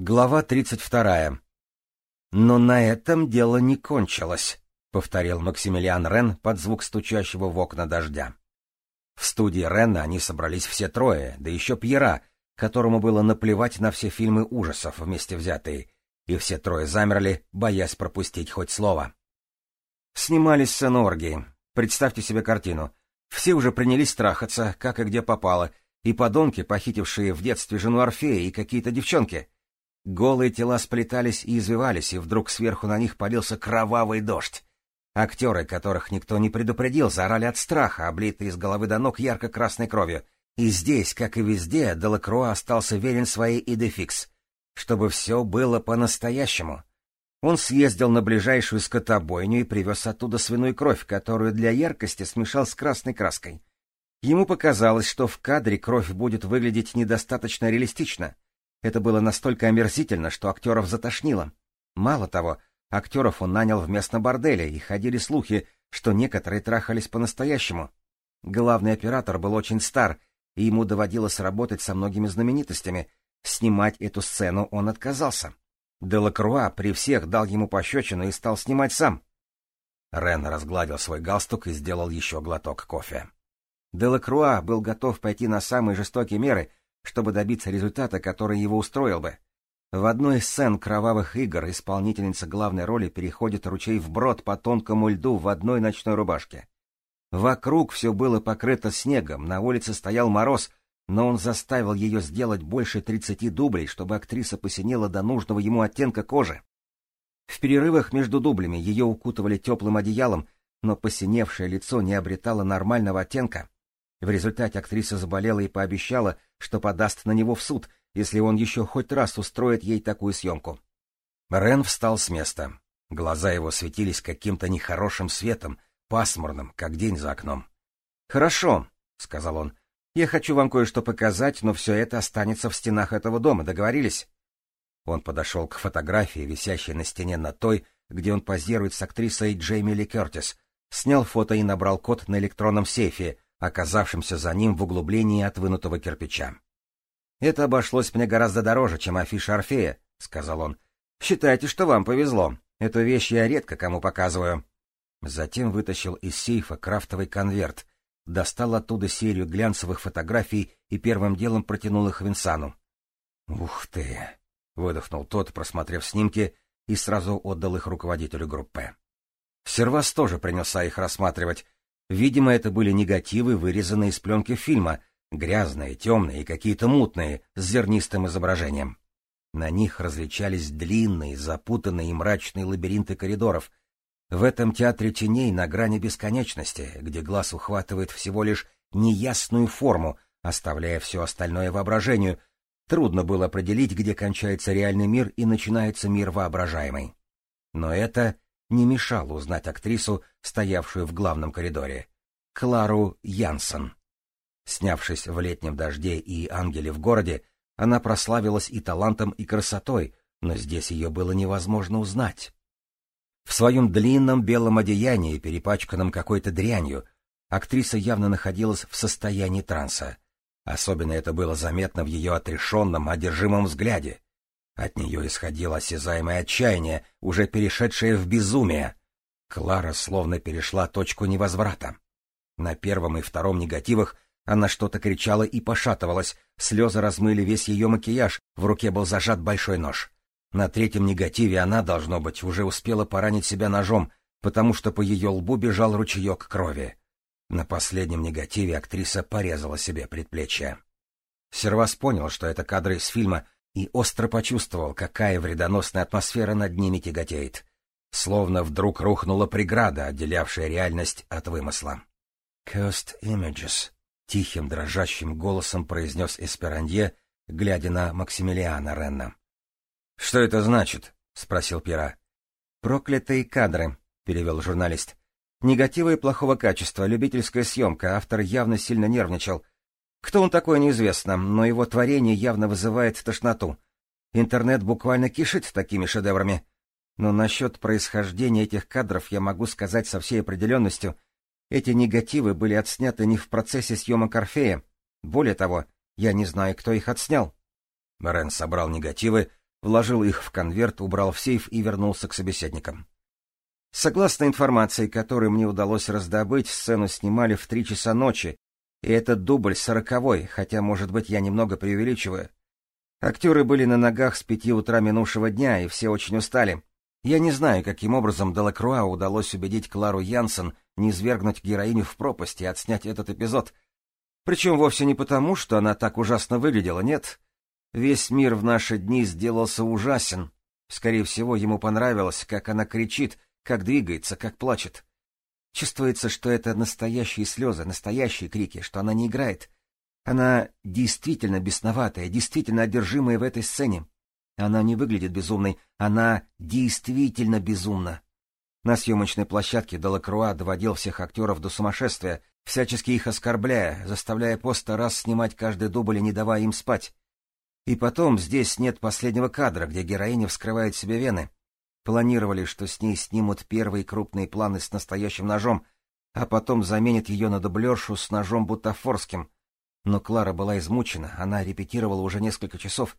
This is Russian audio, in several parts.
Глава 32. «Но на этом дело не кончилось», — повторил Максимилиан Рен под звук стучащего в окна дождя. В студии Рена они собрались все трое, да еще Пьера, которому было наплевать на все фильмы ужасов вместе взятые, и все трое замерли, боясь пропустить хоть слово. Снимались сцены оргии. Представьте себе картину. Все уже принялись трахаться, как и где попало, и подонки, похитившие в детстве жену Орфея и какие-то девчонки — Голые тела сплетались и извивались, и вдруг сверху на них полился кровавый дождь. Актеры, которых никто не предупредил, заорали от страха, облитые с головы до ног ярко-красной кровью. И здесь, как и везде, Делакруа остался верен своей идефикс, чтобы все было по-настоящему. Он съездил на ближайшую скотобойню и привез оттуда свиную кровь, которую для яркости смешал с красной краской. Ему показалось, что в кадре кровь будет выглядеть недостаточно реалистично — это было настолько омерзительно, что актеров затошнило. Мало того, актеров он нанял в местном борделе, и ходили слухи, что некоторые трахались по-настоящему. Главный оператор был очень стар, и ему доводилось работать со многими знаменитостями. Снимать эту сцену он отказался. Делакруа при всех дал ему пощечину и стал снимать сам. Рен разгладил свой галстук и сделал еще глоток кофе. Делакруа был готов пойти на самые жестокие меры, чтобы добиться результата, который его устроил бы. В одной из сцен кровавых игр исполнительница главной роли переходит ручей вброд по тонкому льду в одной ночной рубашке. Вокруг все было покрыто снегом, на улице стоял мороз, но он заставил ее сделать больше тридцати дублей, чтобы актриса посинела до нужного ему оттенка кожи. В перерывах между дублями ее укутывали теплым одеялом, но посиневшее лицо не обретало нормального оттенка. В результате актриса заболела и пообещала, что подаст на него в суд, если он еще хоть раз устроит ей такую съемку. Рен встал с места. Глаза его светились каким-то нехорошим светом, пасмурным, как день за окном. — Хорошо, — сказал он. — Я хочу вам кое-что показать, но все это останется в стенах этого дома. Договорились? Он подошел к фотографии, висящей на стене на той, где он позирует с актрисой Джейми Ли Кертис, снял фото и набрал код на электронном сейфе, оказавшимся за ним в углублении от вынутого кирпича. «Это обошлось мне гораздо дороже, чем афиша Орфея», — сказал он. «Считайте, что вам повезло. Эту вещь я редко кому показываю». Затем вытащил из сейфа крафтовый конверт, достал оттуда серию глянцевых фотографий и первым делом протянул их Винсану. «Ух ты!» — выдохнул тот, просмотрев снимки, и сразу отдал их руководителю группы. Сервас тоже принялся их рассматривать, Видимо, это были негативы, вырезанные из пленки фильма, грязные, темные и какие-то мутные, с зернистым изображением. На них различались длинные, запутанные и мрачные лабиринты коридоров. В этом театре теней на грани бесконечности, где глаз ухватывает всего лишь неясную форму, оставляя все остальное воображению, трудно было определить, где кончается реальный мир и начинается мир воображаемый. Но это не мешало узнать актрису, стоявшую в главном коридоре, Клару Янсен. Снявшись в летнем дожде и ангеле в городе, она прославилась и талантом, и красотой, но здесь ее было невозможно узнать. В своем длинном белом одеянии, перепачканном какой-то дрянью, актриса явно находилась в состоянии транса. Особенно это было заметно в ее отрешенном, одержимом взгляде. От нее исходило осязаемое отчаяние, уже перешедшее в безумие. Клара словно перешла точку невозврата. На первом и втором негативах она что-то кричала и пошатывалась, слезы размыли весь ее макияж, в руке был зажат большой нож. На третьем негативе она, должно быть, уже успела поранить себя ножом, потому что по ее лбу бежал ручеек крови. На последнем негативе актриса порезала себе предплечье. Сервас понял, что это кадры из фильма — и остро почувствовал, какая вредоносная атмосфера над ними тяготеет. Словно вдруг рухнула преграда, отделявшая реальность от вымысла. «Cursed images», — тихим дрожащим голосом произнес Эсперанье, глядя на Максимилиана Ренна. «Что это значит?» — спросил Пера. «Проклятые кадры», — перевел журналист. «Негативы плохого качества, любительская съемка, автор явно сильно нервничал. Кто он такой, неизвестно, но его творение явно вызывает тошноту. Интернет буквально кишит такими шедеврами. Но насчет происхождения этих кадров я могу сказать со всей определенностью. Эти негативы были отсняты не в процессе съемок Орфея. Более того, я не знаю, кто их отснял. Рен собрал негативы, вложил их в конверт, убрал в сейф и вернулся к собеседникам. Согласно информации, которую мне удалось раздобыть, сцену снимали в три часа ночи, и это дубль сороковой, хотя, может быть, я немного преувеличиваю. Актеры были на ногах с пяти утра минувшего дня, и все очень устали. Я не знаю, каким образом Делакруа удалось убедить Клару Янсен не свергнуть героиню в пропасть и отснять этот эпизод. Причем вовсе не потому, что она так ужасно выглядела, нет. Весь мир в наши дни сделался ужасен. Скорее всего, ему понравилось, как она кричит, как двигается, как плачет. Чувствуется, что это настоящие слезы, настоящие крики, что она не играет. Она действительно бесноватая, действительно одержимая в этой сцене. Она не выглядит безумной, она действительно безумна. На съемочной площадке Делакруа доводил всех актеров до сумасшествия, всячески их оскорбляя, заставляя по сто раз снимать каждый дубль и не давая им спать. И потом здесь нет последнего кадра, где героиня вскрывает себе вены. Планировали, что с ней снимут первые крупные планы с настоящим ножом, а потом заменят ее на дублершу с ножом бутафорским. Но Клара была измучена, она репетировала уже несколько часов.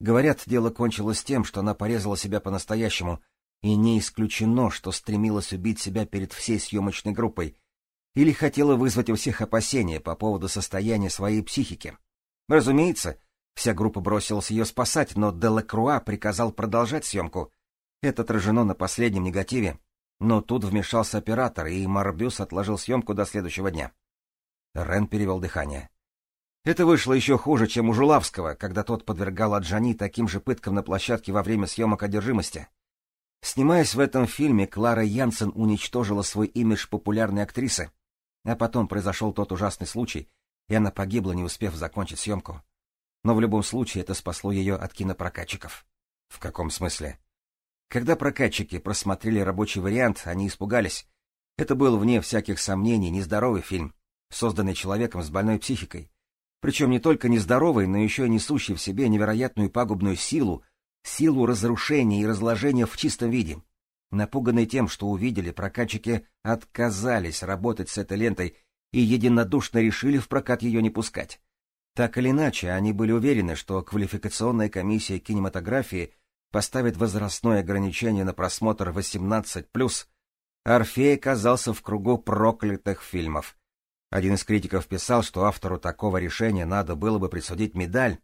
Говорят, дело кончилось тем, что она порезала себя по-настоящему, и не исключено, что стремилась убить себя перед всей съемочной группой, или хотела вызвать у всех опасения по поводу состояния своей психики. Разумеется, вся группа бросилась ее спасать, но Делакруа приказал продолжать съемку — это отражено на последнем негативе, но тут вмешался оператор, и Марбюс отложил съемку до следующего дня. Рен перевел дыхание. Это вышло еще хуже, чем у Жулавского, когда тот подвергал Аджани таким же пыткам на площадке во время съемок одержимости. Снимаясь в этом фильме, Клара Янсен уничтожила свой имидж популярной актрисы. А потом произошел тот ужасный случай, и она погибла, не успев закончить съемку. Но в любом случае это спасло ее от кинопрокатчиков. — В каком смысле? Когда прокатчики просмотрели рабочий вариант, они испугались. Это был, вне всяких сомнений, нездоровый фильм, созданный человеком с больной психикой. Причем не только нездоровый, но еще и несущий в себе невероятную пагубную силу, силу разрушения и разложения в чистом виде. Напуганные тем, что увидели, прокатчики отказались работать с этой лентой и единодушно решили в прокат ее не пускать. Так или иначе, они были уверены, что квалификационная комиссия кинематографии — поставит возрастное ограничение на просмотр 18+, Орфей оказался в кругу проклятых фильмов. Один из критиков писал, что автору такого решения надо было бы присудить медаль.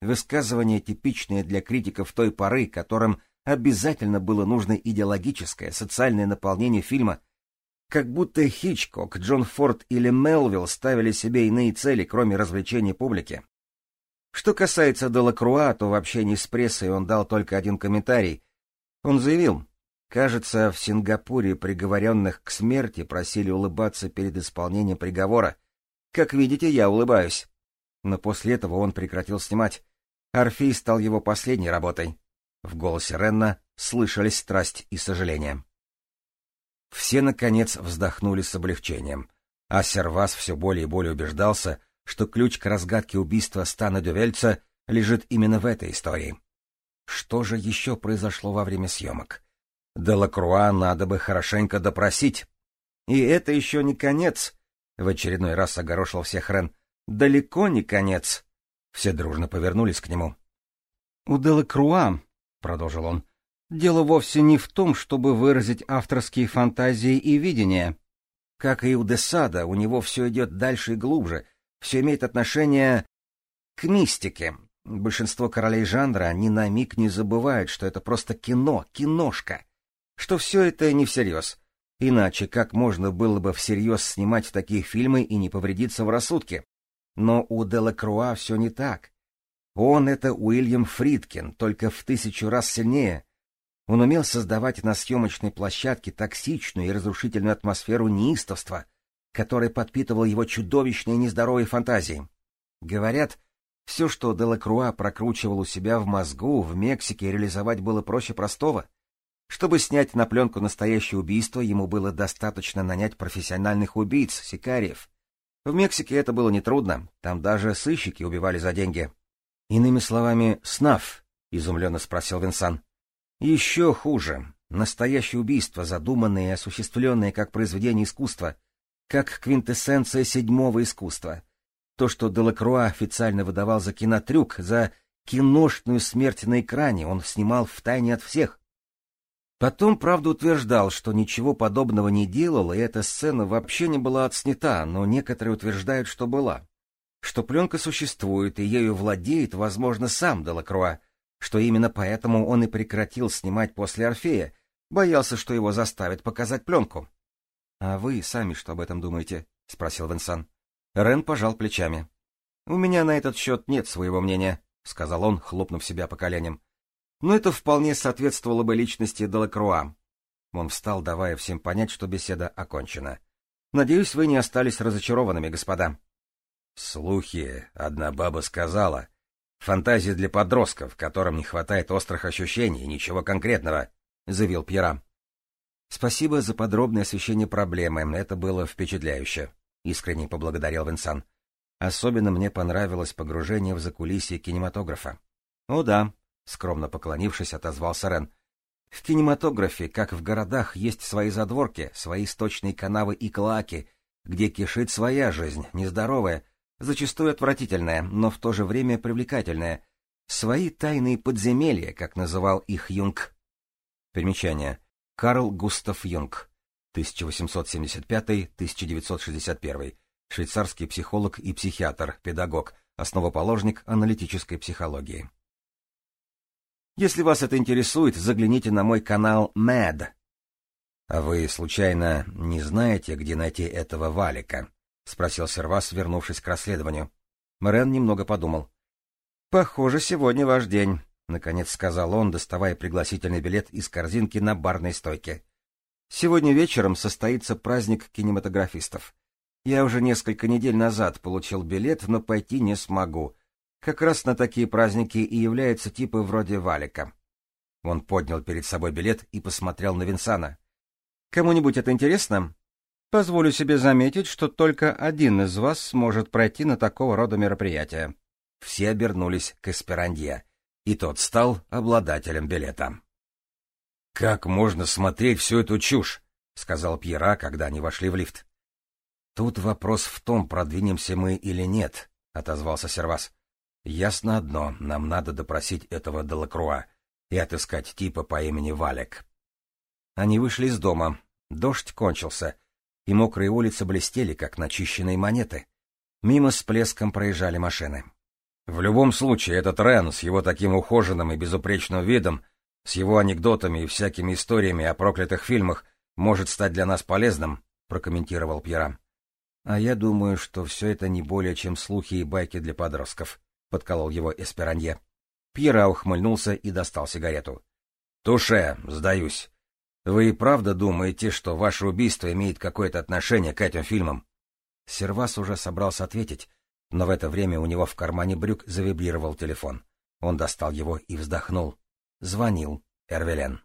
Высказывание типичное для критиков той поры, которым обязательно было нужно идеологическое, социальное наполнение фильма, как будто Хичкок, Джон Форд или Мелвилл ставили себе иные цели, кроме развлечения публики. Что касается Делакруа, то в общении с прессой он дал только один комментарий. Он заявил, кажется, в Сингапуре приговоренных к смерти просили улыбаться перед исполнением приговора. Как видите, я улыбаюсь. Но после этого он прекратил снимать. Орфей стал его последней работой. В голосе Ренна слышались страсть и сожаление. Все, наконец, вздохнули с облегчением, а Сервас все более и более убеждался, что ключ к разгадке убийства Стана Дювельца лежит именно в этой истории. Что же еще произошло во время съемок? Делакруа надо бы хорошенько допросить. И это еще не конец, — в очередной раз огорошил всех Рен. Далеко не конец. Все дружно повернулись к нему. — У Делакруа, — продолжил он, — дело вовсе не в том, чтобы выразить авторские фантазии и видения. Как и у Десада, у него все идет дальше и глубже — все имеет отношение к мистике. Большинство королей жанра ни на миг не забывают, что это просто кино, киношка, что все это не всерьез. Иначе как можно было бы всерьез снимать такие фильмы и не повредиться в рассудке? Но у Делакруа все не так. Он — это Уильям Фридкин, только в тысячу раз сильнее. Он умел создавать на съемочной площадке токсичную и разрушительную атмосферу неистовства — который подпитывал его чудовищные нездоровые фантазии. Говорят, все, что Делакруа прокручивал у себя в мозгу, в Мексике реализовать было проще простого. Чтобы снять на пленку настоящее убийство, ему было достаточно нанять профессиональных убийц, сикариев. В Мексике это было нетрудно, там даже сыщики убивали за деньги. Иными словами, снаф, — изумленно спросил Винсан. Еще хуже. Настоящее убийство, задуманное и осуществленное как произведение искусства, как квинтэссенция седьмого искусства. То, что Делакруа официально выдавал за кинотрюк, за Киношную смерть на экране он снимал втайне от всех. Потом, правда, утверждал, что ничего подобного не делал, и эта сцена вообще не была отснята, но некоторые утверждают, что была. Что пленка существует, и ею владеет, возможно, сам Делакруа, что именно поэтому он и прекратил снимать после Орфея, боялся, что его заставят показать пленку. — А вы сами что об этом думаете? — спросил Венсан. Рен пожал плечами. — У меня на этот счет нет своего мнения, — сказал он, хлопнув себя по коленям но это вполне соответствовало бы личности Делакруа. Он встал, давая всем понять, что беседа окончена. «Надеюсь, вы не остались разочарованными, господа». «Слухи, одна баба сказала. Фантазии для подростков, которым не хватает острых ощущений, ничего конкретного», — заявил Пьера. «Спасибо за подробное освещение проблемы, это было впечатляюще», — искренне поблагодарил Винсан. «Особенно мне понравилось погружение в закулисье кинематографа». «О да», — скромно поклонившись, отозвался Рен. В кинематографе, как в городах, есть свои задворки, свои источные канавы и клаки, где кишит своя жизнь, нездоровая, зачастую отвратительная, но в то же время привлекательная, свои тайные подземелья, как называл их Юнг. Примечание. Карл Густав Юнг, 1875-1961, швейцарский психолог и психиатр, педагог, основоположник аналитической психологии. Если вас это интересует, загляните на мой канал MAD. — А вы, случайно, не знаете, где найти этого валика? — спросил Сервас, вернувшись к расследованию. Морен немного подумал. — Похоже, сегодня ваш день, — наконец сказал он, доставая пригласительный билет из корзинки на барной стойке. — Сегодня вечером состоится праздник кинематографистов. Я уже несколько недель назад получил билет, но пойти не смогу. Как раз на такие праздники и являются типы вроде Валика. Он поднял перед собой билет и посмотрел на Винсана. «Кому-нибудь это интересно? Позволю себе заметить, что только один из вас сможет пройти на такого рода мероприятие». Все обернулись к Эсперандье, и тот стал обладателем билета. «Как можно смотреть всю эту чушь?» — сказал Пьера, когда они вошли в лифт. «Тут вопрос в том, продвинемся мы или нет», — отозвался Сервас. Ясно одно, нам надо допросить этого Делакруа и отыскать типа по имени Валек. Они вышли из дома. Дождь кончился, и мокрые улицы блестели, как начищенные монеты. Мимо с плеском проезжали машины. В любом случае, этот Рен с его таким ухоженным и безупречным видом, с его анекдотами и всякими историями о проклятых фильмах, может стать для нас полезным, — прокомментировал Пьера. — А я думаю, что все это не более чем слухи и байки для подростков, подколол его Эсперанье. Пьера ухмыльнулся и достал сигарету. — Туше, сдаюсь. Вы и правда думаете, что ваше убийство имеет какое-то отношение к этим фильмам? Сервас уже собрался ответить, но в это время у него в кармане брюк завибрировал телефон. Он достал его и вздохнул. Звонил Эрвелен.